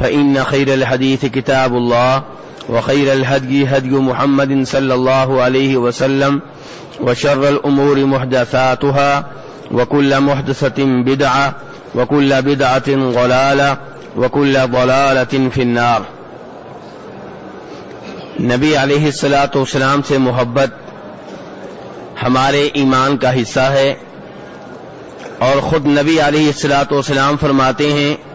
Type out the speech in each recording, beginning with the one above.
فإن خير الحديث كتاب الله وخير الهدي هدي محمد صلى الله عليه وسلم وشر الأمور محدثاتها وكل محدثة بدعة وكل بدعة ضلالة وكل ضلالة في النار. نبی علیہ السلاۃ والسلام سے محبت ہمارے ایمان کا حصہ ہے اور خود نبی علیہ السلاۃ والسلام فرماتے ہیں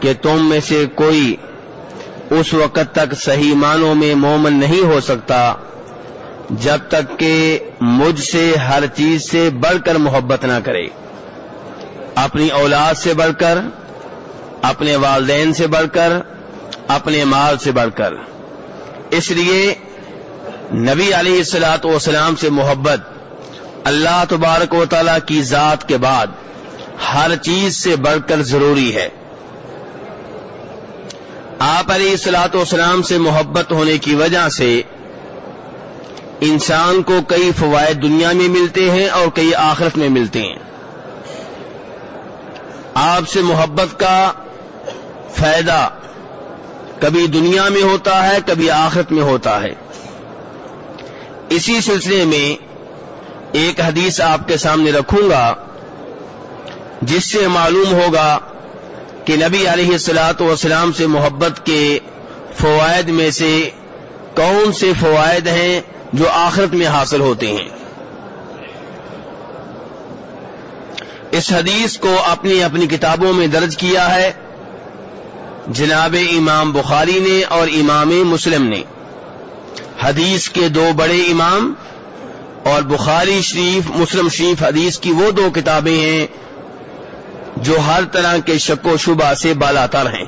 کہ تم میں سے کوئی اس وقت تک صحیح معنوں میں مومن نہیں ہو سکتا جب تک کہ مجھ سے ہر چیز سے بڑھ کر محبت نہ کرے۔ اپنی اولاد سے بڑھ کر، اپنے والدین سے بڑھ کر، اپنے مال سے بڑھ کر۔ اس لیے نبی علیہ السلاۃ والسلام سے محبت اللہ تبارک و تعالی کی ذات کے بعد ہر چیز سے بڑھ کر ضروری ہے۔ آپ علیہ السلاۃ والسلام سے محبت ہونے کی وجہ سے انسان کو کئی فوائد دنیا میں ملتے ہیں اور کئی آخرت میں ملتے ہیں۔ آپ سے محبت کا فائدہ کبھی دنیا میں ہوتا ہے، کبھی آخرت میں ہوتا ہے۔ اسی سلسلے میں ایک حدیث آپ کے سامنے رکھوں گا، جس سے معلوم ہوگا کہ نبی علیہ السلاۃ والسلام سے محبت کے فوائد میں سے کون سے فوائد ہیں جو آخرت میں حاصل ہوتے ہیں؟ اس حدیث کو اپنی اپنی کتابوں میں درج کیا ہے۔ جناب امام بخاری نے اور امام مسلم نے۔ حدیث کے دو بڑے امام اور بخاری شریف، مسلم شریف حدیث کی وہ دو کتابیں ہیں جو ہر طرح کے شک و شبہ سے بالاتر ہیں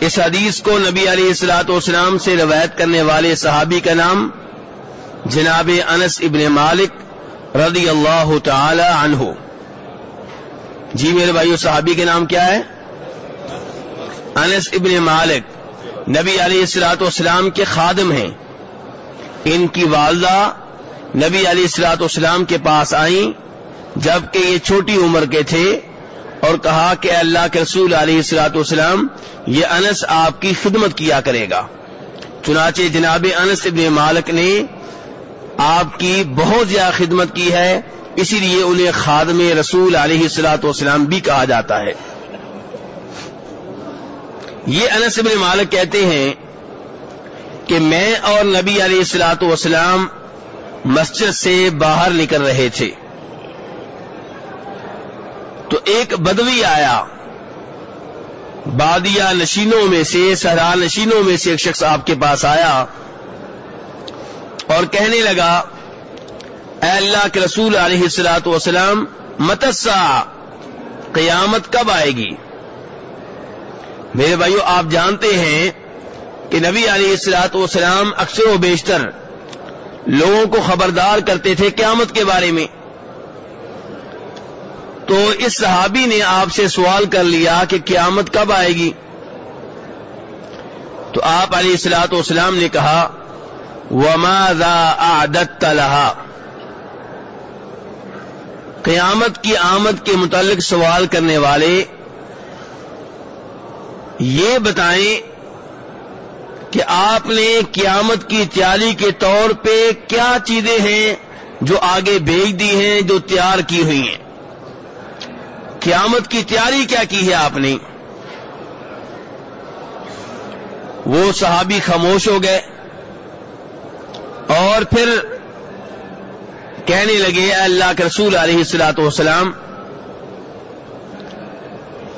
اس حدیث کو نبی علیہ السلاۃ والسلام سے روایت کرنے والے صحابی کا نام جناب انس ابن مالک رضی اللہ تعالی عنہ۔ جی میرے بھائیو، صحابی کے نام کیا ہے؟ انس ابن مالک۔ نبی علیہ السلاۃ والسلام کے خادم ہیں۔ ان کی والدہ نبی علیہ السلاۃ والسلام کے پاس آئیں۔ جبکہ یہ چھوٹی عمر کے تھے اور کہا کہ اللہ کے رسول علیہ السلاۃ والسلام، یہ انس آپ کی خدمت کیا کرے گا۔ چنانچہ جناب انس ابن مالک نے آپ کی بہت زیادہ خدمت کی ہے، اسی لیے انہیں خادم رسول علیہ السلاۃ والسلام بھی کہا جاتا ہے۔ یہ انس ابن مالک کہتے ہیں کہ میں اور نبی علیہ السلاۃ والسلام مسجد سے باہر نکل رہے تھے۔ تو ایک بدوی آیا۔ بادیا نشینوں میں سے سہرا نشینوں میں سے ایک شخص آپ کے پاس آیا اور کہنے لگا، اے اللہ کے رسول علیہ السلاۃ وسلام متسا، قیامت کب آئے گی؟ میرے بھائیو، آپ جانتے ہیں کہ نبی علیہ السلاۃ والسلام اکثر و بیشتر لوگوں کو خبردار کرتے تھے قیامت کے بارے میں۔ تو اس صحابی نے آپ سے سوال کر لیا کہ قیامت کب آئے گی؟ تو آپ علیہ السلاۃ والسلام نے کہا وما ذا آدت لہا قیامت کی آمد کے متعلق سوال کرنے والے، یہ بتائیں کہ آپ نے قیامت کی تیاری کے طور پہ کیا چیزیں ہیں جو آگے بھیج دی ہیں، جو تیار کی ہوئی ہیں؟ قیامت کی تیاری کیا کی ہے آپ نے؟ وہ صحابی خاموش ہو گئے اور پھر کہنے لگے، اے اللہ کے رسول علیہ السلاۃ والسلام،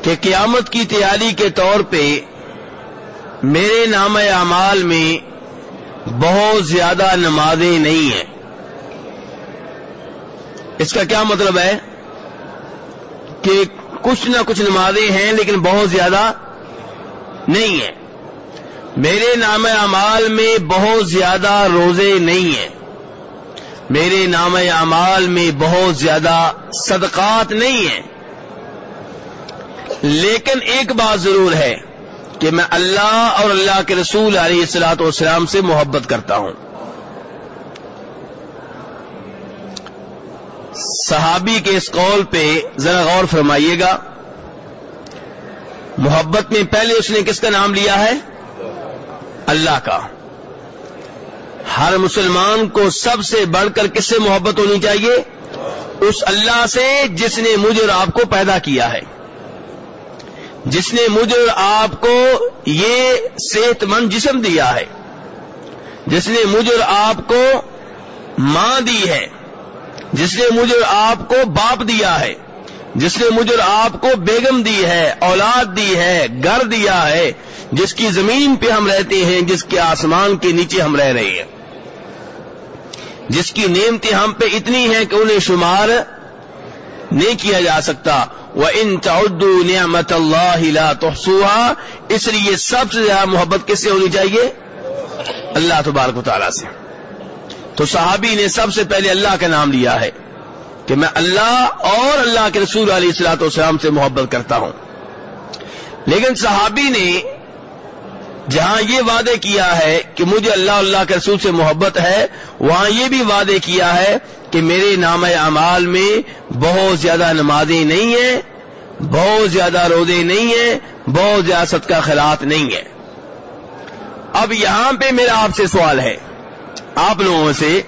کہ قیامت کی تیاری کے طور پہ میرے نام اعمال میں بہت زیادہ نمازیں نہیں ہیں۔ اس کا کیا مطلب ہے؟ کہ کچھ نہ کچھ نمازیں ہیں لیکن بہت زیادہ نہیں ہے میرے نام اعمال میں بہت زیادہ روزے نہیں ہیں۔ میرے نام اعمال میں بہت زیادہ صدقات نہیں ہیں۔ لیکن ایک بات ضرور ہے کہ میں اللہ اور اللہ کے رسول علیہ السلاۃ والسلام سے محبت کرتا ہوں۔ صحابی کے اس قول پہ ذرا غور فرمائیے گا۔ محبت میں پہلے اس نے کس کا نام لیا ہے؟ اللہ کا۔ ہر مسلمان کو سب سے بڑھ کر کس سے محبت ہونی چاہیے؟ اس اللہ سے جس نے مجھے اور آپ کو پیدا کیا ہے۔ جس نے مجھے اور آپ کو یہ صحت مند جسم دیا ہے۔ جس نے مجھے اور آپ کو ماں دی ہے۔ جس نے مجھے آپ کو باپ دیا ہے، جس نے مجھے آپ کو بیگم دی ہے، اولاد دی ہے، گھر دیا ہے، جس کی زمین پہ ہم رہتے ہیں، جس کے آسمان کے نیچے ہم رہ رہے ہیں۔ جس کی نعمتیں ہم پہ اتنی ہیں کہ انہیں شمار نہیں کیا جا سکتا۔ وہ ان چودو نعمت اللہ تحسوہا اس لیے سب سے زیادہ محبت کس سے ہونی چاہیے؟ اللہ تبارک و تعالیٰ سے۔ تو صحابی نے سب سے پہلے اللہ کا نام لیا ہے کہ میں اللہ اور اللہ کے رسول علیہ السلاۃ والسلام سے محبت کرتا ہوں۔ لیکن صحابی نے جہاں یہ وعدے کیا ہے کہ مجھے اللہ اللہ کے رسول سے محبت ہے، وہاں یہ بھی وعدے کیا ہے کہ میرے نام اعمال میں بہت زیادہ نمازیں نہیں ہیں، بہت زیادہ روزے نہیں ہیں، بہت زیادہ صدقہ خیرات نہیں ہے اب یہاں پہ میرا آپ سے سوال ہے۔ آپ لوگوں سے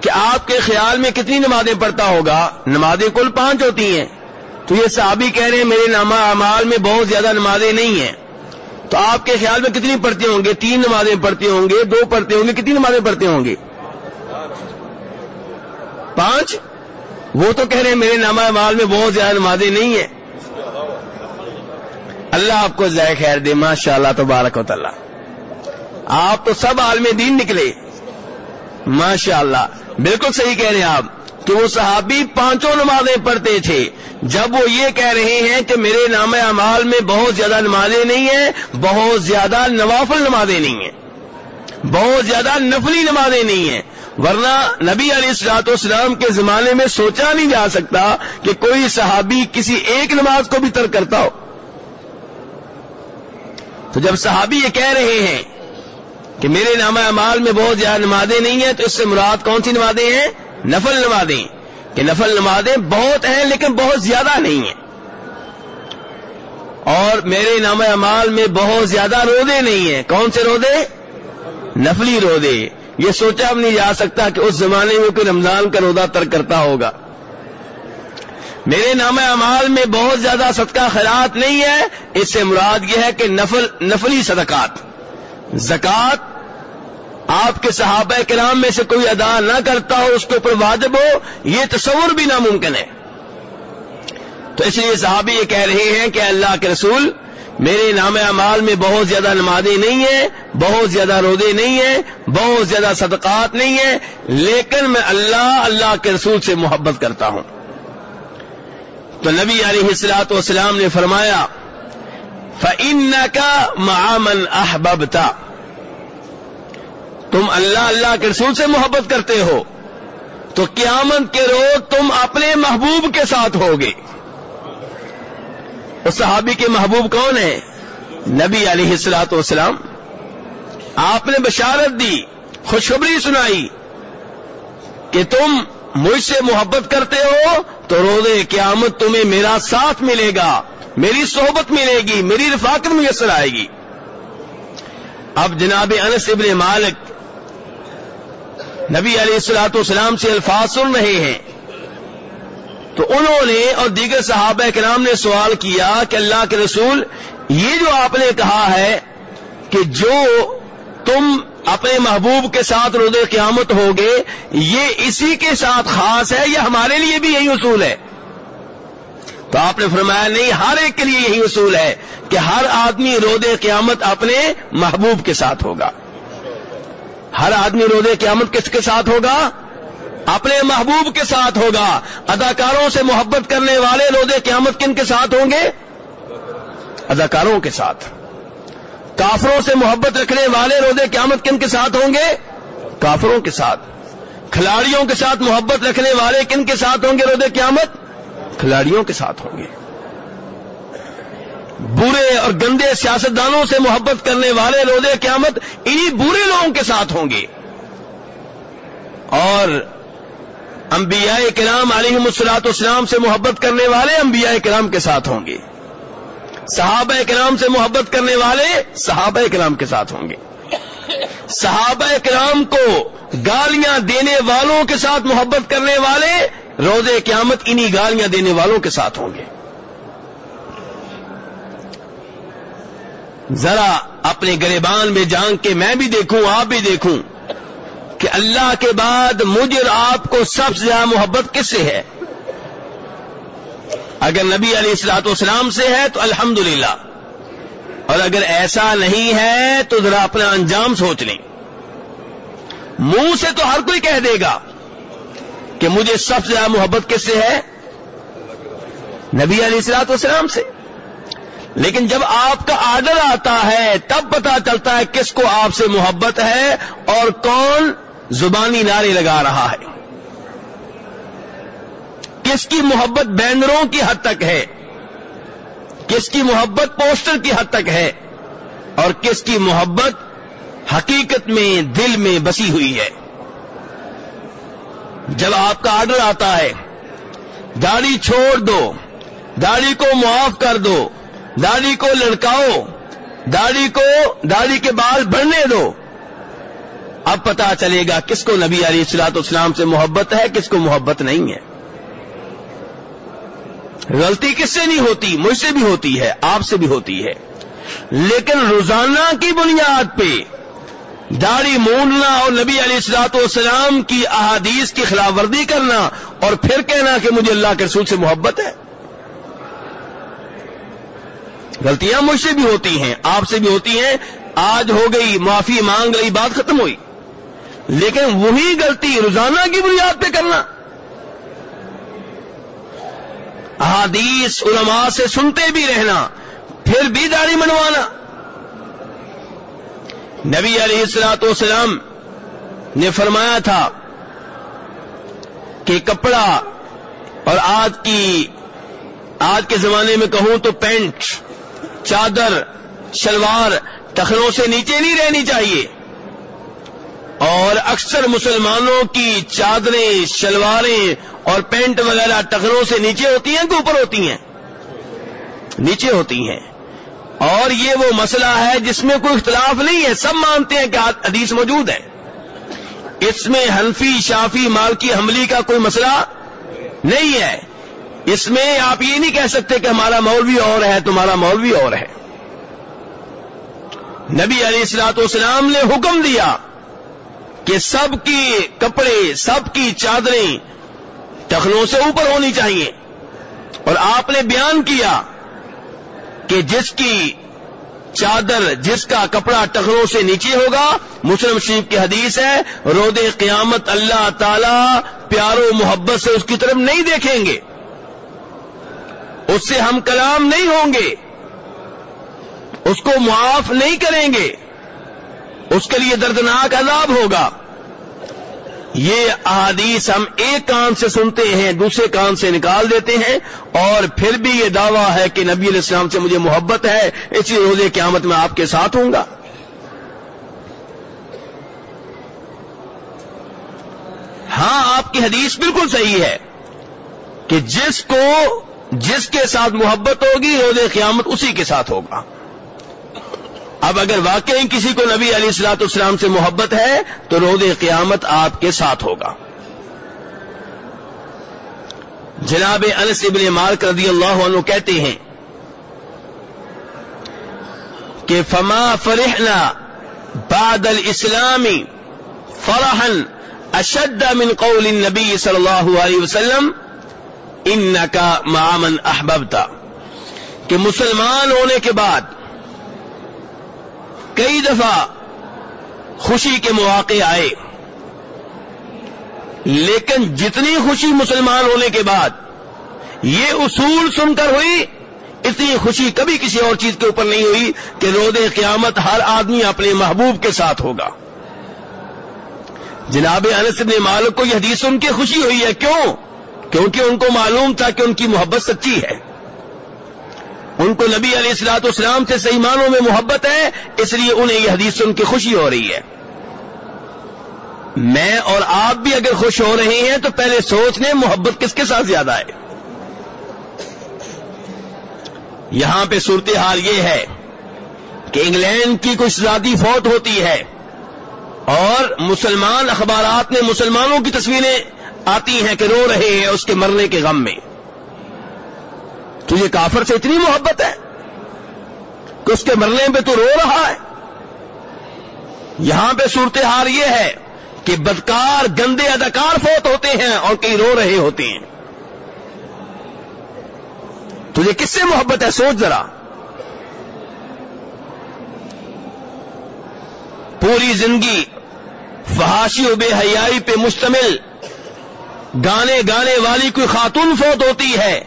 کہ آپ کے خیال میں کتنی نمازیں پڑھتا ہوگا؟ نمازیں کل پانچ ہوتی ہیں۔ تو یہ صحابی کہہ رہے ہیں، میرے نامہ اعمال میں بہت زیادہ نمازیں نہیں ہیں۔ تو آپ کے خیال میں کتنی پڑھتے ہوں گے؟ تین نمازیں پڑھتے ہوں گے، دو پڑھتے ہوں گے، کتنی نمازیں پڑھتے ہوں گے؟ پانچ؟ وہ تو کہہ رہے ہیں، میرے نامہ اعمال میں بہت زیادہ نمازیں نہیں ہیں۔ اللہ آپ کو ذائقہ خیر دے ماشاء اللہ تبارک و تعالیٰ۔ آپ تو سب عالم دین نکلے۔ ماشاء اللہ بالکل صحیح کہہ رہے ہیں آپ کہ وہ صحابی پانچوں نمازیں پڑھتے تھے۔ جب وہ یہ کہہ رہے ہیں کہ میرے نام اعمال میں بہت زیادہ نمازیں نہیں ہیں، بہت زیادہ نوافل نمازیں نہیں ہیں۔ بہت زیادہ نفلی نمازیں نہیں ہیں۔ ورنہ نبی علیہ السلاط والسلام کے زمانے میں سوچا نہیں جا سکتا کہ کوئی صحابی کسی ایک نماز کو بھی ترک کرتا ہو۔ تو جب صحابی یہ کہہ رہے ہیں کہ میرے نامہ اعمال میں بہت زیادہ نمازیں نہیں ہیں، تو اس سے مراد کون سی نمازیں ہیں؟ نفل نمازیں۔ کہ نفل نمازیں بہت ہیں لیکن بہت زیادہ نہیں ہیں۔ اور میرے نام اعمال میں بہت زیادہ رودے نہیں ہیں۔ کون سے رودے نفلی رودے یہ سوچا بھی نہیں جا سکتا کہ اس زمانے میں کوئی رمضان کا روزہ ترک کرتا ہوگا۔ میرے نام اعمال میں بہت زیادہ صدقہ خیرات نہیں ہے۔ اس سے مراد یہ ہے کہ نفل، نفلی صدقات۔ زکات آپ کے صحابہ کرام میں سے کوئی ادا نہ کرتا ہو، اس کے اوپر واجب ہو، یہ تصور بھی ناممکن ہے۔ تو اس لیے صحابی یہ کہہ رہے ہیں کہ اللہ کے رسول، میرے نام اعمال میں بہت زیادہ نمازیں نہیں ہیں، بہت زیادہ روزے نہیں ہیں، بہت زیادہ صدقات نہیں ہیں، لیکن میں اللہ اللہ کے رسول سے محبت کرتا ہوں۔ تو نبی علیہ السلاط والسلام نے فرمایا فن کا معامن احبتا تم اللہ اللہ کے رسول سے محبت کرتے ہو تو قیامت کے روز تم اپنے محبوب کے ساتھ ہوگے۔ اس صحابی کے محبوب کون ہے نبی علیہ السلاط والسلام۔ آپ نے بشارت دی، خوشخبری سنائی کہ تم مجھ سے محبت کرتے ہو تو روزے قیامت تمہیں میرا ساتھ ملے گا، میری صحبت ملے گی، میری رفاقت میسر آئے گی۔ اب جناب انس ابن مالک نبی علیہ السلاۃ والسلام سے الفاظ سن رہے ہیں۔ تو انہوں نے اور دیگر صحابہ کرام نے سوال کیا کہ اللہ کے رسول، یہ جو آپ نے کہا ہے کہ جو تم اپنے محبوب کے ساتھ روز قیامت ہوگے، یہ اسی کے ساتھ خاص ہے یا ہمارے لیے بھی یہی اصول ہے۔ تو آپ نے فرمایا، نہیں، ہر ایک کے لیے یہی اصول ہے کہ ہر آدمی رود قیامت اپنے محبوب کے ساتھ ہوگا۔ ہر آدمی روز قیامت کس کے ساتھ ہوگا؟ اپنے محبوب کے ساتھ ہوگا۔ اداکاروں سے محبت کرنے والے روز قیامت کن کے ساتھ ہوں گے؟ اداکاروں کے ساتھ۔ کافروں سے محبت رکھنے والے روز قیامت کن کے ساتھ ہوں گے؟ کافروں کے ساتھ۔ کھلاڑیوں کے ساتھ محبت رکھنے والے کن کے ساتھ ہوں گے روز قیامت؟ کھلاڑیوں کے ساتھ ہوں گے۔ برے اور گندے سیاستدانوں سے محبت کرنے والے روزے قیامت انہی برے لوگوں کے ساتھ ہوں گے۔ اور انبیاء کرام علیہ مسلاط اسلام سے محبت کرنے والے انبیاء کرام کے ساتھ ہوں گے۔ صحابہ کرام سے محبت کرنے والے صحابہ کرام کے ساتھ ہوں گے۔ صحابہ کرام کو گالیاں دینے والوں کے ساتھ محبت کرنے والے روز قیامت انہی گالیاں دینے والوں کے ساتھ ہوں گے۔ ذرا اپنے گریبان میں جان کے میں بھی دیکھوں، آپ بھی دیکھوں کہ اللہ کے بعد مجھے اور آپ کو سب سے زیادہ محبت کس سے ہے؟ اگر نبی علیہ السلاط والسلام سے ہے تو الحمد اور اگر ایسا نہیں ہے تو ذرا اپنا انجام سوچ لیں۔ منہ سے تو ہر کوئی کہہ دے گا کہ مجھے سب سے زیادہ محبت کس سے ہے؟ نبی علیہ السلاط والسلام سے۔ لیکن جب آپ کا آرڈر آتا ہے، تب پتا چلتا ہے کس کو آپ سے محبت ہے اور کون زبانی نعرے لگا رہا ہے۔ کس کی محبت بینروں کی حد تک ہے؟ کس کی محبت پوسٹر کی حد تک ہے؟ اور کس کی محبت حقیقت میں دل میں بسی ہوئی ہے؟ جب آپ کا آرڈر آتا ہے داڑھی چھوڑ دو داڑھی کو معاف کر دو داڑھی کو لڑکاؤ، داڑھی کو داڑھی کے بال بڑھنے دو۔ اب پتا چلے گا کس کو نبی علی السلاط اسلام سے محبت ہے، کس کو محبت نہیں ہے۔ غلطی کس سے نہیں ہوتی؟ مجھ سے بھی ہوتی ہے، آپ سے بھی ہوتی ہے۔ لیکن روزانہ کی بنیاد پہ داڑھی مونڈنا اور نبی علی السلاط والسلام کی احادیث کی خلاف ورزی کرنا اور پھر کہنا کہ مجھے اللہ کے رسول سے محبت ہے۔ غلطیاں مجھ سے بھی ہوتی ہیں، آپ سے بھی ہوتی ہیں۔ آج ہو گئی، معافی مانگ رہی بات ختم ہوئی۔ لیکن وہی غلطی روزانہ کی بنیاد پہ کرنا۔ احادیث علماء سے سنتے بھی رہنا، پھر بھی داڑھی منوانا۔ نبی علیہ السلاط والسلام نے فرمایا تھا کہ کپڑا، اور آج کی، آج کے زمانے میں کہوں تو پینٹ۔ چادر، شلوار ٹخنوں سے نیچے نہیں رہنی چاہیے۔ اور اکثر مسلمانوں کی چادریں، شلواریں اور پینٹ وغیرہ ٹخنوں سے نیچے ہوتی ہیں کہ اوپر ہوتی ہیں؟ نیچے ہوتی ہیں۔ اور یہ وہ مسئلہ ہے جس میں کوئی اختلاف نہیں ہے۔ سب مانتے ہیں کہ حدیث موجود ہے۔ اس میں حنفی، شافی، مالکی حملی کا کوئی مسئلہ نہیں ہے۔ اس میں آپ یہ نہیں کہہ سکتے کہ ہمارا مولوی اور ہے، تمہارا مولوی اور ہے۔ نبی علیہ السلاط والسلام نے حکم دیا کہ سب کی کپڑے، سب کی چادریں ٹخنوں سے اوپر ہونی چاہیے۔ اور آپ نے بیان کیا کہ جس کی چادر، جس کا کپڑا ٹخنوں سے نیچے ہوگا، مسلم شریف کی حدیث ہے، رود قیامت اللہ تعالی پیارو محبت سے اس کی طرف نہیں دیکھیں گے۔ اس سے ہم کلام نہیں ہوں گے۔ اس کو معاف نہیں کریں گے۔ اس کے لیے دردناک عذاب ہوگا۔ یہ احادیث ہم ایک کان سے سنتے ہیں، دوسرے کان سے نکال دیتے ہیں۔ اور پھر بھی یہ دعویٰ ہے کہ نبی علیہ السلام سے مجھے محبت ہے۔ اسی روز قیامت میں آپ کے ساتھ ہوں گا۔ ہاں آپ کی حدیث بالکل صحیح ہے کہ جس کو جس کے ساتھ محبت ہوگی روز قیامت اسی کے ساتھ ہوگا۔ اب اگر واقعی کسی کو نبی علیہ السلاط اسلام سے محبت ہے، تو روز قیامت آپ کے ساتھ ہوگا۔ جناب انس ابن مالک رضی اللہ عنہ کہتے ہیں کہ فما فرحنا بعد الاسلامی فرحن اشد من قول النبی صلی اللہ علیہ وسلم ان کا معامن احببتا۔ کہ مسلمان ہونے کے بعد کئی دفعہ خوشی کے مواقع آئے۔ لیکن جتنی خوشی مسلمان ہونے کے بعد یہ اصول سن کر ہوئی، اتنی خوشی کبھی کسی اور چیز کے اوپر نہیں ہوئی کہ رود قیامت ہر آدمی اپنے محبوب کے ساتھ ہوگا۔ جناب انس نے مالک کو یہ حدیث سن کے خوشی ہوئی ہے۔ کیوں؟ کیونکہ ان کو معلوم تھا کہ ان کی محبت سچی ہے۔ ان کو نبی علیہ السلاط اسلام سے صحیح معنوں میں محبت ہے، اس لیے انہیں یہ حدیث سن کے خوشی ہو رہی ہے۔ میں اور آپ بھی اگر خوش ہو رہے ہیں تو پہلے سوچ لیں محبت کس کے ساتھ زیادہ ہے۔ یہاں پہ صورتحال یہ ہے کہ انگلینڈ کی کچھ ذاتی فوت ہوتی ہے اور مسلمان اخبارات میں مسلمانوں کی تصویریں آتی ہیں کہ رو رہے ہیں اس کے مرنے کے غم میں۔ تجھے کافر سے اتنی محبت ہے کہ اس کے مرنے پہ تو رو رہا ہے۔ یہاں پہ صورتحال یہ ہے کہ بدکار، گندے اداکار فوت ہوتے ہیں اور کئی رو رہے ہوتے ہیں۔ تجھے کس سے محبت ہے؟ سوچ ذرا۔ پوری زندگی فحاشی و بے حیائی پہ مشتمل گانے گانے والی کوئی خاتون فوت ہوتی ہے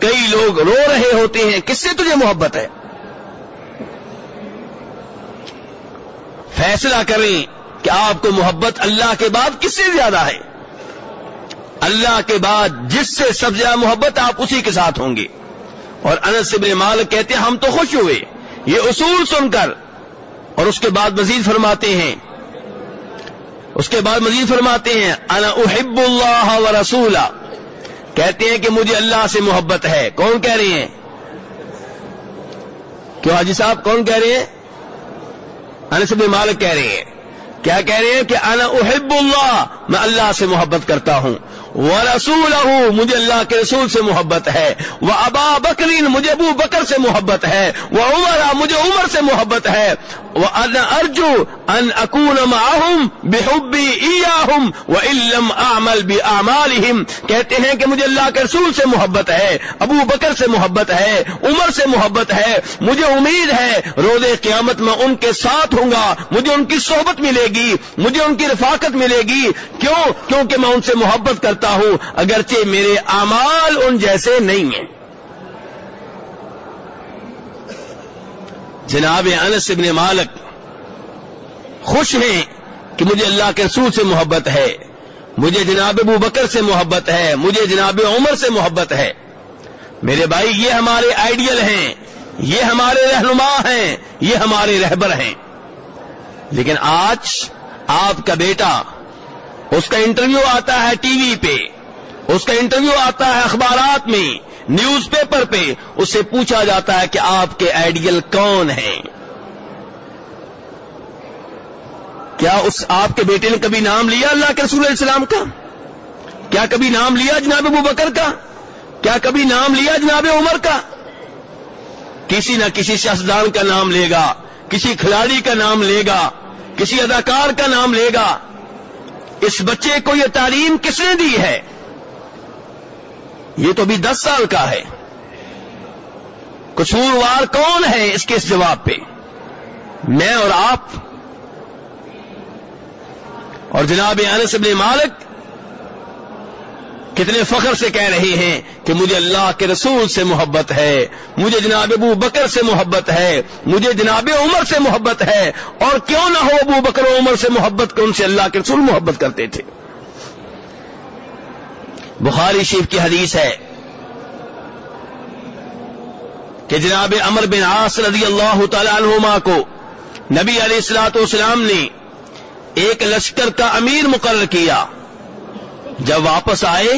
کئی لوگ رو رہے ہوتے ہیں کس سے تجھے محبت ہے فیصلہ کریں کہ آپ کو محبت اللہ کے بعد کس سے زیادہ ہے اللہ کے بعد جس سے سب زیادہ محبت آپ اسی کے ساتھ ہوں گے اور انس بن مالک کہتے ہیں ہم تو خوش ہوئے یہ اصول سن کر اور اس کے بعد مزید فرماتے ہیں اس کے بعد مزید فرماتے ہیں، انا احب اللہ و رسولہ کہتے ہیں کہ مجھے اللہ سے محبت ہے۔ کون کہہ رہے ہیں؟ کیوں حاجی صاحب، کون کہہ رہے ہیں؟ انس بن مالک کہہ رہے ہیں۔ کیا کہہ رہے ہیں کہ انا احب اللہ، میں اللہ سے محبت کرتا ہوں۔ وہ رسول مجھے اللہ کے رسول سے محبت ہے وہ ابا بکرین مجھے ابو بکر سے محبت ہے وہ عمر مجھے عمر سے محبت ہے وہ ان ارجو ان اکون معهم بحبی ایاہم و علم اعمل باعمالہم کہتے ہیں کہ مجھے اللہ کے رسول سے محبت ہے، ابو بکر سے محبت ہے، عمر سے محبت ہے، مجھے امید ہے روز قیامت میں ان کے ساتھ ہوں گا، مجھے ان کی صحبت ملے گی، مجھے ان کی رفاقت ملے گی۔ کیوں؟ کیونکہ میں ان سے محبت کرتا ہوں، اگرچہ میرے اعمال ان جیسے نہیں ہیں۔ جناب انس ابن مالک، خوش ہیں کہ مجھے اللہ کے رسول سے محبت ہے۔ مجھے جناب ابو بکر سے محبت ہے، مجھے جناب عمر سے محبت ہے۔ میرے بھائی، یہ ہمارے آئیڈیل ہیں، یہ ہمارے رہنما ہیں، یہ ہمارے رہبر ہیں۔ لیکن آج آپ کا بیٹا اس کا انٹرویو آتا ہے ٹی وی پہ، اس کا انٹرویو آتا ہے اخبارات میں، نیوز پیپر پہ، اس سے پوچھا جاتا ہے کہ آپ کے آئیڈیل کون ہیں؟ کیا اس آپ کے بیٹے نے کبھی نام لیا اللہ کے رسول علیہ السلام کا؟ کیا کبھی نام لیا جناب ابو بکر کا؟ کیا کبھی نام لیا جناب عمر کا؟ کسی نہ کسی سیاستدان کا نام لے گا، کسی کھلاڑی کا نام لے گا، کسی اداکار کا نام لے گا اس بچے کو یہ تعلیم کس نے دی ہے؟ یہ تو بھی دس سال کا ہے۔ قصوروار کون ہے اس کے اس جواب پہ؟ میں اور آپ۔ اور جناب انس ابن مالک کتنے فخر سے کہہ رہے ہیں کہ مجھے اللہ کے رسول سے محبت ہے، مجھے جناب ابو بکر سے محبت ہے، مجھے جناب عمر سے محبت ہے، اور کیوں نہ ہو ابو بکر و عمر سے محبت کہ ان سے اللہ کے رسول محبت کرتے تھے۔ بخاری شیف کی حدیث ہے کہ جناب امر بن عاص رضی اللہ تعالی عنہما کو نبی علیہ السلاط والسلام نے ایک لشکر کا امیر مقرر کیا۔ جب واپس آئے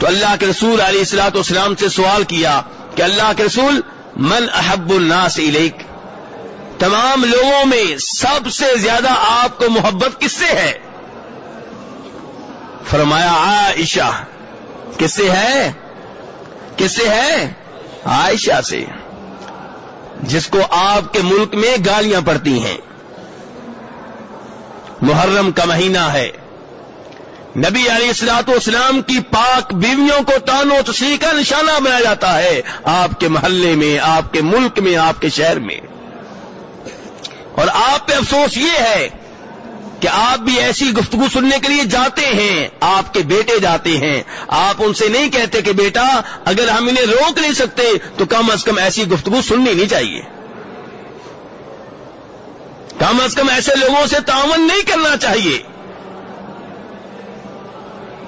تو اللہ کے رسول علیہ السلاط والسلام سے سوال کیا کہ اللہ کے رسول، من احب الناس الیک؟ تمام لوگوں میں سب سے زیادہ آپ کو محبت کس سے ہے؟ فرمایا، عائشہ۔ کس سے ہے؟ کس سے ہے؟ عائشہ سے۔ جس کو آپ کے ملک میں گالیاں پڑتی ہیں۔ محرم کا مہینہ ہے۔ نبی علیہ السلاط اسلام کی پاک بیویوں کو تان و تشریح کا نشانہ بنایا جاتا ہے۔ آپ کے محلے میں، آپ کے ملک میں، آپ کے شہر میں۔ اور آپ پہ افسوس یہ ہے کہ آپ بھی ایسی گفتگو سننے کے لیے جاتے ہیں، آپ کے بیٹے جاتے ہیں۔ آپ ان سے نہیں کہتے کہ بیٹا، اگر ہم انہیں روک نہیں سکتے تو کم از کم ایسی گفتگو سننی نہیں چاہیے۔ کم از کم ایسے لوگوں سے تعاون نہیں کرنا چاہیے۔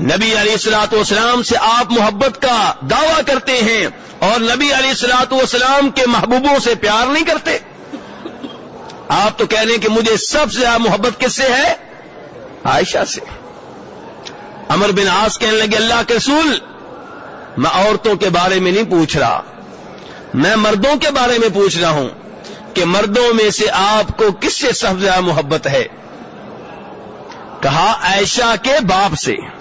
نبی علیہ السلاط والسلام سے آپ محبت کا دعویٰ کرتے ہیں اور نبی علیہ السلاط والسلام کے محبوبوں سے پیار نہیں کرتے؟ آپ تو کہہ رہے ہیں کہ مجھے سب سے زیادہ محبت کس سے ہے؟ عائشہ سے۔ امر بن آس کہنے لگے، اللہ کے رسول، میں عورتوں کے بارے میں نہیں پوچھ رہا۔ میں مردوں کے بارے میں پوچھ رہا ہوں کہ مردوں میں سے آپ کو کس سے سب سے زیادہ محبت ہے؟ کہا، عائشہ کے باپ سے۔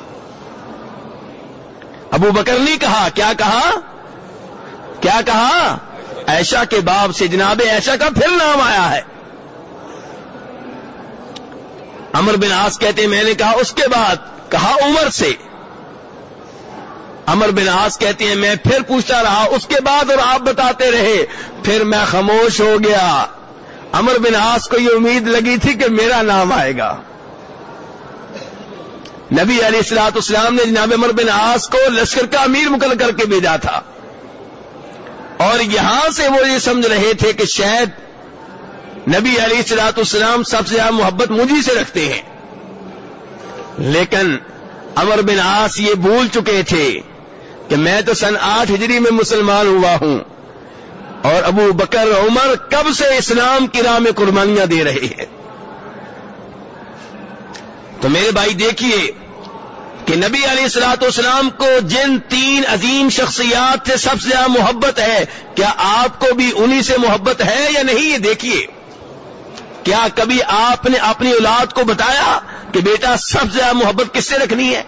ابو بکر نہیں کہا، کیا کہا؟ کیا کہا؟ ایشا کے باب سے جناب ایشا کا پھر نام آیا ہے۔ امر بن آس کہتے ہیں، میں نے کہا، اس کے بعد کہا عمر سے۔ امر بن آس کہتے ہیں، میں پھر پوچھتا رہا، اس کے بعد اور آپ بتاتے رہے۔ پھر میں خاموش ہو گیا۔ امر بن آس کو یہ امید لگی تھی کہ میرا نام آئے گا۔ نبی علیہ السلاط اسلام نے جناب امر بن آس کو لشکر کا امیر مقرر کر کے بھیجا تھا۔ اور یہاں سے وہ یہ سمجھ رہے تھے کہ شاید نبی علیہ السلاط اسلام سب سے زیادہ محبت مجھے سے رکھتے ہیں۔ لیکن امر بن آس یہ بھول چکے تھے کہ میں تو سن آٹھ ہجری میں مسلمان ہوا ہوں اور ابو بکر عمر کب سے اسلام کی راہ میں قربانیاں دے رہے ہیں۔ تو میرے بھائی دیکھیے کہ نبی علیہ السلاط اسلام کو جن تین عظیم شخصیات سے سب سے زیادہ محبت ہے، کیا آپ کو بھی انہی سے محبت ہے یا نہیں؟ یہ دیکھیے۔ کیا کبھی آپ نے اپنی اولاد کو بتایا کہ بیٹا سب سے زیادہ محبت کس سے رکھنی ہے؟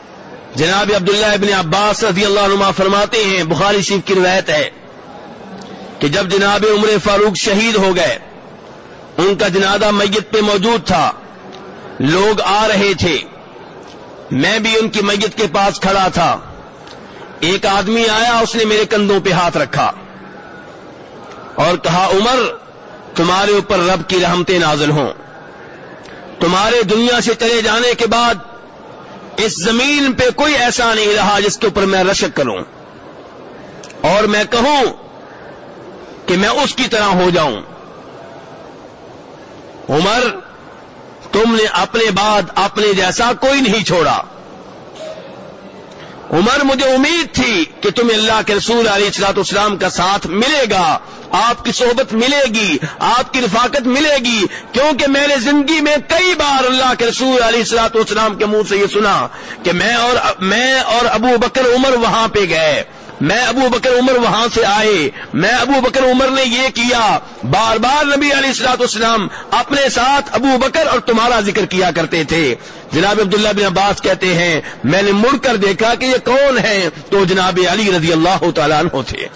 جناب عبداللہ ابن عباس رضی اللہ عنہ فرماتے ہیں، بخاری شیف کی روایت ہے کہ جب جناب عمر فاروق شہید ہو گئے، ان کا جنازہ میت پہ موجود تھا۔ لوگ آ رہے تھے۔ میں بھی ان کی میت کے پاس کھڑا تھا۔ ایک آدمی آیا، اس نے میرے کندھوں پہ ہاتھ رکھا۔ اور کہا، عمر، تمہارے اوپر رب کی رحمتیں نازل ہوں۔ تمہارے دنیا سے چلے جانے کے بعد اس زمین پہ کوئی ایسا نہیں رہا جس کے اوپر میں رشک کروں۔ اور میں کہوں کہ میں اس کی طرح ہو جاؤں۔ عمر تم نے اپنے بعد اپنے جیسا کوئی نہیں چھوڑا۔ عمر مجھے امید تھی کہ تمہیں اللہ کے رسول علیہ السلاط اسلام کا ساتھ ملے گا، آپ کی صحبت ملے گی، آپ کی رفاقت ملے گی، کیونکہ میں نے زندگی میں کئی بار اللہ کے رسول علیہ السلاط اسلام کے منہ سے یہ سنا کہ میں اور میں اور ابو بکر عمر وہاں پہ گئے۔ میں ابو بکر عمر وہاں سے آئے، میں ابو بکر عمر نے یہ کیا، بار بار نبی علی السلاط اسلام اپنے ساتھ ابو بکر اور تمہارا ذکر کیا کرتے تھے۔ جناب عبداللہ بن عباس کہتے ہیں، میں نے مڑ کر دیکھا کہ یہ کون ہے تو جناب علی رضی اللہ تعالیٰ عنہ تھے۔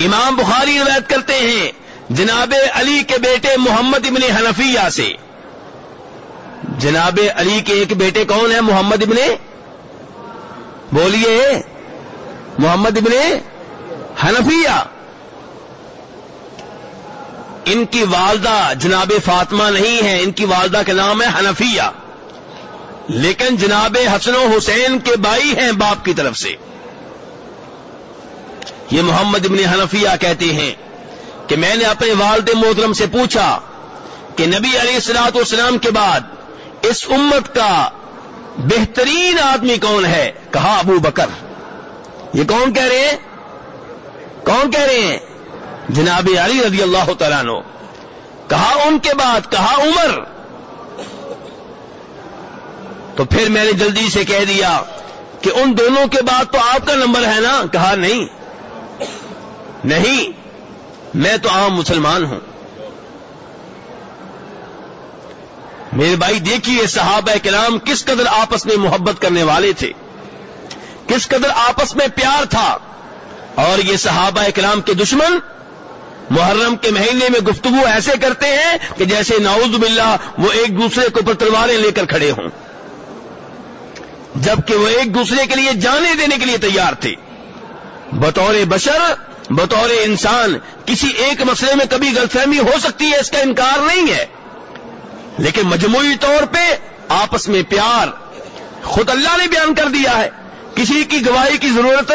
امام بخاری روایت کرتے ہیں، جناب علی کے بیٹے محمد ابن حنفیہ سے۔ جناب علی کے ایک بیٹے کون ہیں؟ محمد ابن بولیے، محمد ابن حنفیہ۔ ان کی والدہ جناب فاطمہ نہیں ہے ان کی والدہ کا نام ہے حنفیہ۔ لیکن جناب حسن و حسین کے بھائی ہیں باپ کی طرف سے۔ یہ محمد ابن حنفیہ کہتے ہیں کہ میں نے اپنے والد محترم سے پوچھا کہ نبی علیہ السلاط والسلام کے بعد اس امت کا بہترین آدمی کون ہے؟ کہا ابو بکر۔ یہ کون کہہ رہے ہیں؟ کون کہہ رہے ہیں؟ جناب علی رضی اللہ تعالیٰ نو کہا ان کے بعد، کہا عمر۔ تو پھر میں نے جلدی سے کہہ دیا کہ ان دونوں کے بعد تو آپ کا نمبر ہے نا؟ کہا نہیں۔ نہیں، میں تو عام مسلمان ہوں۔ میرے بھائی، دیکھیے صحابہ کلام کس قدر آپس میں محبت کرنے والے تھے۔ کس قدر آپس میں پیار تھا۔ اور یہ صحابہ کلام کے دشمن محرم کے مہینے میں گفتگو ایسے کرتے ہیں کہ جیسے ناؤز باللہ وہ ایک دوسرے کے اوپر تلواریں لے کر کھڑے ہوں۔ جبکہ وہ ایک دوسرے کے لیے جانے دینے کے لیے تیار تھے۔ بطور بشر، بطور انسان، کسی ایک مسئلے میں کبھی غلط فہمی ہو سکتی ہے، اس کا انکار نہیں ہے۔ لیکن مجموعی طور پہ آپس میں پیار خود اللہ نے بیان کر دیا ہے۔ کسی کی گواہی کی ضرورت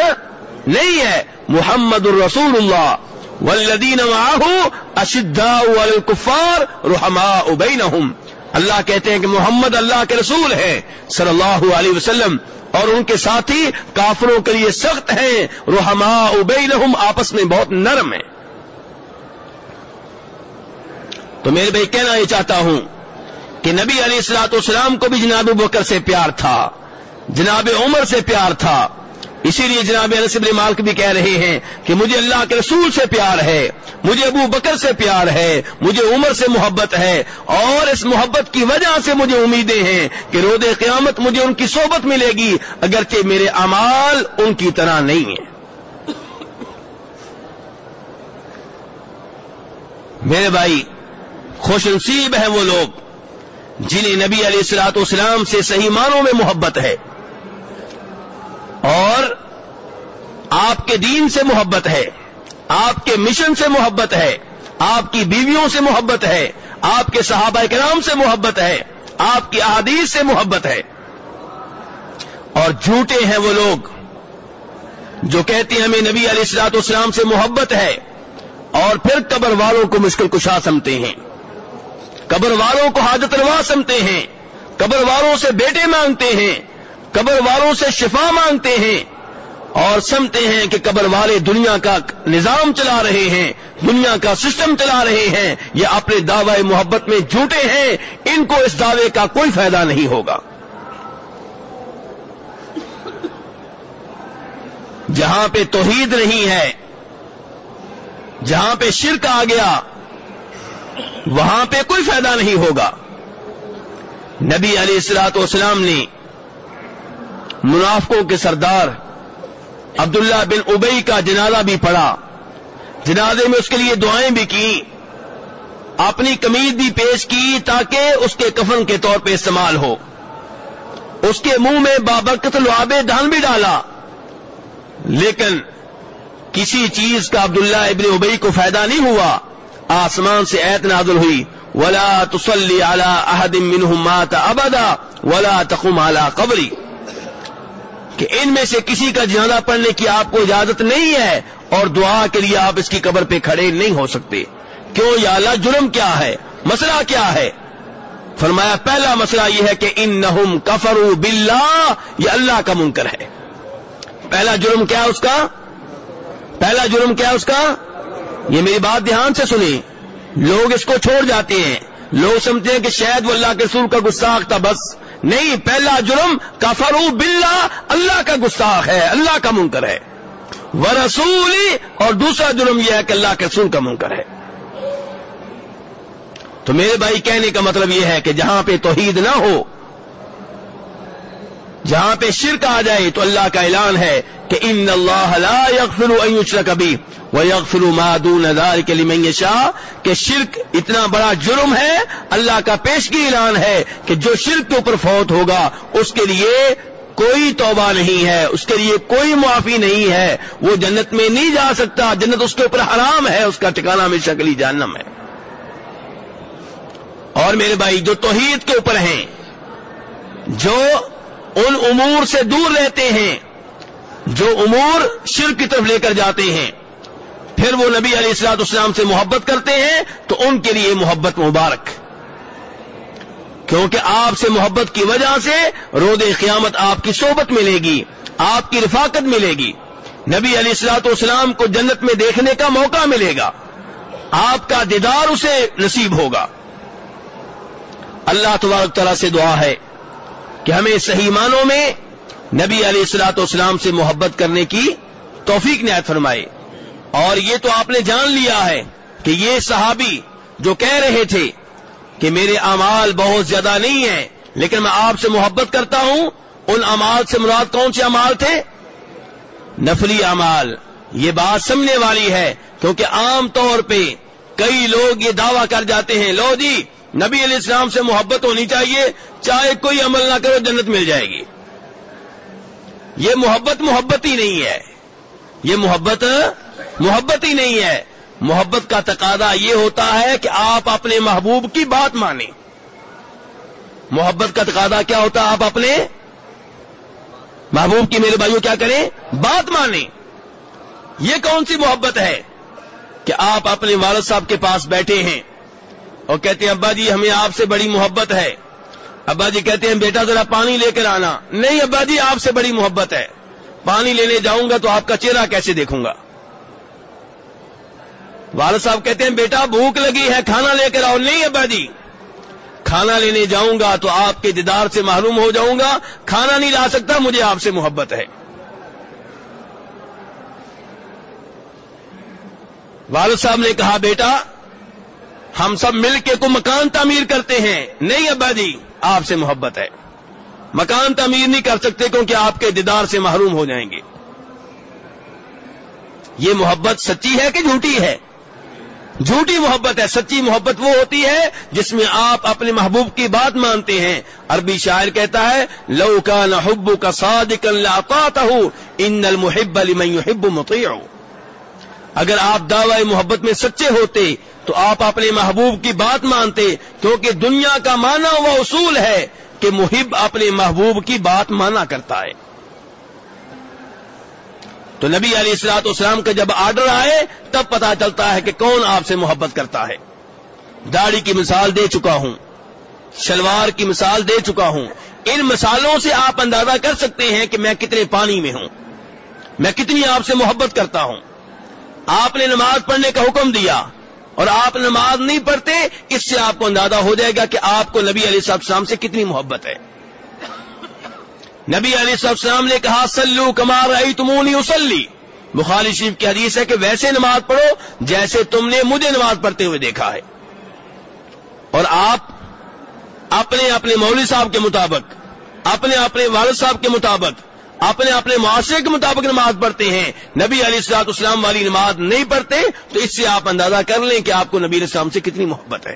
نہیں ہے۔ محمد الرسول اللہ والذین معه اشداء الکفار رحماء بینہم۔ اللہ کہتے ہیں کہ محمد اللہ کے رسول ہیں صلی اللہ علیہ وسلم اور ان کے ساتھی کافروں کے لیے سخت ہیں۔ رحماء بینہم آپس میں بہت نرم ہیں۔ تو میرے بھائی کہنا یہ چاہتا ہوں کہ نبی علیہ السلاط والسلام کو بھی جناب بکر سے پیار تھا، جناب عمر سے پیار تھا۔ اسی لیے جناب بن مالک بھی کہہ رہے ہیں کہ مجھے اللہ کے رسول سے پیار ہے، مجھے ابو بکر سے پیار ہے، مجھے عمر سے محبت ہے۔ اور اس محبت کی وجہ سے مجھے امیدیں ہیں کہ رود قیامت مجھے ان کی صحبت ملے گی، اگرچہ میرے امال ان کی طرح نہیں ہیں۔ میرے بھائی، خوش نصیب ہیں وہ لوگ۔ جنہیں نبی علیہ السلاط اسلام سے صحیح معنوں میں محبت ہے اور آپ کے دین سے محبت ہے، آپ کے مشن سے محبت ہے، آپ کی بیویوں سے محبت ہے، آپ کے صحابہ کرام سے محبت ہے، آپ کی احادیث سے محبت ہے۔ اور جھوٹے ہیں وہ لوگ جو کہتے ہیں ہمیں نبی علیہ السلاط اسلام سے محبت ہے اور پھر قبر والوں کو مشکل کشا سمتے ہیں۔ قبر والوں کو حاجت روا سمتے ہیں قبر والوں سے بیٹے مانگتے ہیں قبر والوں سے شفا مانگتے ہیں۔ اور سمتے ہیں کہ قبر والے دنیا کا نظام چلا رہے ہیں، دنیا کا سسٹم چلا رہے ہیں، یہ اپنے دعوی محبت میں جھوٹے ہیں، ان کو اس دعوے کا کوئی فائدہ نہیں ہوگا۔ جہاں پہ توحید نہیں ہے، جہاں پہ شرک آ گیا وہاں پہ کوئی فائدہ نہیں ہوگا۔ نبی علیہ السلاط والسلام نے منافقوں کے سردار عبداللہ بن ابئی کا جنازہ بھی پڑھا۔ جنازے میں اس کے لیے دعائیں بھی کی اپنی کمیز بھی پیش کی تاکہ اس کے کفن کے طور پہ استعمال ہو۔ اس کے منہ میں بابرکت لعاب دھان بھی ڈالا۔ لیکن کسی چیز کا عبداللہ ابن ابئی کو فائدہ نہیں ہوا۔ آسمان سے ایت نازل ہوئی۔ ولا تسلی اعلی احد منهم مات ابدا ولا تقم اعلی قبری کہ ان میں سے کسی کا جنازہ پڑھنے کی آپ کو اجازت نہیں ہے اور دعا کے لیے آپ اس کی قبر پہ کھڑے نہیں ہو سکتے۔ کیوں یا اللہ جرم کیا ہے؟ مسئلہ کیا ہے؟ فرمایا، پہلا مسئلہ یہ ہے کہ ان نہم کفرو بلّہ یہ اللہ کا منکر ہے۔ پہلا جرم کیا اس کا؟ پہلا جرم کیا اس کا؟ یہ میری بات دھیان سے سنیں۔ لوگ اس کو چھوڑ جاتے ہیں۔ لوگ سمجھتے ہیں کہ شاید وہ اللہ کے سور کا گستاخ تھا، بس۔ نہیں، پہلا جرم کفرو باللہ، اللہ کا گستاخ ہے، اللہ کا منکر ہے۔ وہ رسول اور دوسرا جرم یہ ہے کہ اللہ کے سور کا منکر ہے۔ تو میرے بھائی، کہنے کا مطلب یہ ہے کہ جہاں پہ توحید نہ ہو، جہاں پہ شرک آ جائے تو اللہ کا اعلان ہے کہ ان اللہ لا يغفر ان يشرك به ويغفر ما دون ذلك لمن يشاء کہ شرک اتنا بڑا جرم ہے، اللہ کا پیشگی اعلان ہے کہ جو شرک کے اوپر فوت ہوگا، اس کے لیے کوئی توبہ نہیں ہے، اس کے لیے کوئی معافی نہیں ہے، وہ جنت میں نہیں جا سکتا، جنت اس کے اوپر حرام ہے، اس کا ٹھکانہ میں شکلی جہنم ہے۔ اور میرے بھائی، جو توحید کے اوپر ہیں، جو ان امور سے دور رہتے ہیں جو امور شرک کی طرف لے کر جاتے ہیں، پھر وہ نبی علیہ السلاط اسلام سے محبت کرتے ہیں، تو ان کے لیے محبت مبارک۔ کیونکہ آپ سے محبت کی وجہ سے رود قیامت آپ کی صحبت ملے گی، آپ کی رفاقت ملے گی۔ نبی علیہ السلاط اسلام کو جنت میں دیکھنے کا موقع ملے گا۔ آپ کا دیدار اسے نصیب ہوگا۔ اللہ تبارک طرح سے دعا ہے کہ ہمیں صحیح معنوں میں نبی علیہ السلاط اسلام سے محبت کرنے کی توفیق نہایت فرمائے اور یہ تو آپ نے جان لیا ہے کہ یہ صحابی جو کہہ رہے تھے کہ میرے امال بہت زیادہ نہیں ہیں، لیکن میں آپ سے محبت کرتا ہوں، ان امال سے مراد کون سے امال تھے؟ نفلی امال یہ بات سمجھنے والی ہے، کیونکہ عام طور پہ کئی لوگ یہ دعویٰ کر جاتے ہیں، لو جی نبی علیہ السلام سے محبت ہونی چاہیے، چاہے کوئی عمل نہ کرو، جنت مل جائے گی۔ یہ محبت محبت ہی نہیں ہے۔ یہ محبت محبت ہی نہیں ہے۔ محبت کا تقاضا یہ ہوتا ہے کہ آپ اپنے محبوب کی بات مانیں۔ محبت کا تقاضا کیا ہوتا آپ اپنے محبوب کی میرے بھائیوں کیا کریں؟ بات مانیں۔ یہ کون سی محبت ہے کہ آپ اپنے والد صاحب کے پاس بیٹھے ہیں اور کہتے ہیں، ابا جی ہمیں آپ سے بڑی محبت ہے۔ ابا جی کہتے ہیں، بیٹا ذرا پانی لے کر آنا۔ نہیں ابا جی آپ سے بڑی محبت ہے۔ پانی لینے جاؤں گا تو آپ کا چہرہ کیسے دیکھوں گا؟ والد صاحب کہتے ہیں، بیٹا بھوک لگی ہے، کھانا لے کر آؤ۔ نہیں ابا جی کھانا لینے جاؤں گا تو آپ کے دیدار سے معلوم ہو جاؤں گا۔ کھانا نہیں لا سکتا، مجھے آپ سے محبت ہے۔ والد صاحب نے کہا، بیٹا، ہم سب مل کے کو مکان تعمیر کرتے ہیں۔ نہیں ابا جی آپ سے محبت ہے۔ مکان تعمیر نہیں کر سکتے کیونکہ آپ کے دیدار سے محروم ہو جائیں گے۔ یہ محبت سچی ہے کہ جھوٹی ہے؟ جھوٹی محبت ہے، سچی محبت وہ ہوتی ہے جس میں آپ اپنے محبوب کی بات مانتے ہیں۔ عربی شاعر کہتا ہے، لو کا نحب کا ساد ان المحب لمن يحب مطيع اگر آپ دعوی محبت میں سچے ہوتے تو آپ اپنے محبوب کی بات مانتے کیونکہ دنیا کا مانا وہ اصول ہے کہ محب اپنے محبوب کی بات مانا کرتا ہے۔ تو نبی علی السلاط اسلام کا جب آرڈر آئے تب پتا چلتا ہے کہ کون آپ سے محبت کرتا ہے۔ داڑھی کی مثال دے چکا ہوں، شلوار کی مثال دے چکا ہوں۔ ان مثالوں سے آپ اندازہ کر سکتے ہیں کہ میں کتنے پانی میں ہوں، میں کتنی آپ سے محبت کرتا ہوں۔ آپ نے نماز پڑھنے کا حکم دیا اور آپ نماز نہیں پڑھتے، اس سے آپ کو اندازہ ہو جائے گا کہ آپ کو نبی علی صاحب السلام سے کتنی محبت ہے۔ نبی علی صاحب السلام نے کہا سلو کمار رہی تمونی اسلی بخاری شریف کی حدیث ہے کہ ویسے نماز پڑھو جیسے تم نے مجھے نماز پڑھتے ہوئے دیکھا ہے۔ اور آپ اپنے اپنے مولوی صاحب کے مطابق، اپنے اپنے والد صاحب کے مطابق اپنے اپنے معاشرے کے مطابق نماز پڑھتے ہیں۔ نبی علی السلاط اسلام والی نماز نہیں پڑھتے، تو اس سے آپ اندازہ کر لیں کہ آپ کو نبی علیہ السلام سے کتنی محبت ہے۔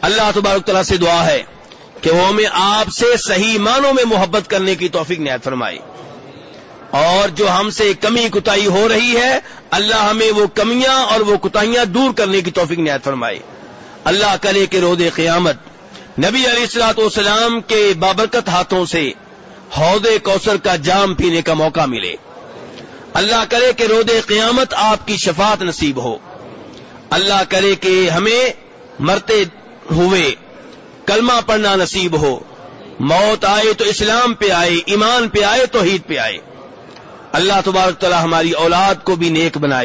اللہ تبارک تعالیٰ سے دعا ہے کہ وہ ہمیں آپ سے صحیح معنوں میں محبت کرنے کی توفیق نہایت فرمائی اور جو ہم سے کمی کتائی ہو رہی ہے، اللہ ہمیں وہ کمیاں اور وہ کتائیاں دور کرنے کی توفیق نہایت فرمائی اللہ کرے کہ رود قیامت نبی علیہ السلاط والسلام کے بابرکت ہاتھوں سے حوض کوثر کا جام پینے کا موقع ملے۔ اللہ کرے کہ رود قیامت آپ کی شفاعت نصیب ہو۔ اللہ کرے کہ ہمیں مرتے ہوئے کلمہ پڑھنا نصیب ہو۔ موت آئے تو اسلام پہ آئے، ایمان پہ آئے تو عید پہ آئے۔ اللہ تبارک تعالی ہماری اولاد کو بھی نیک بنائے۔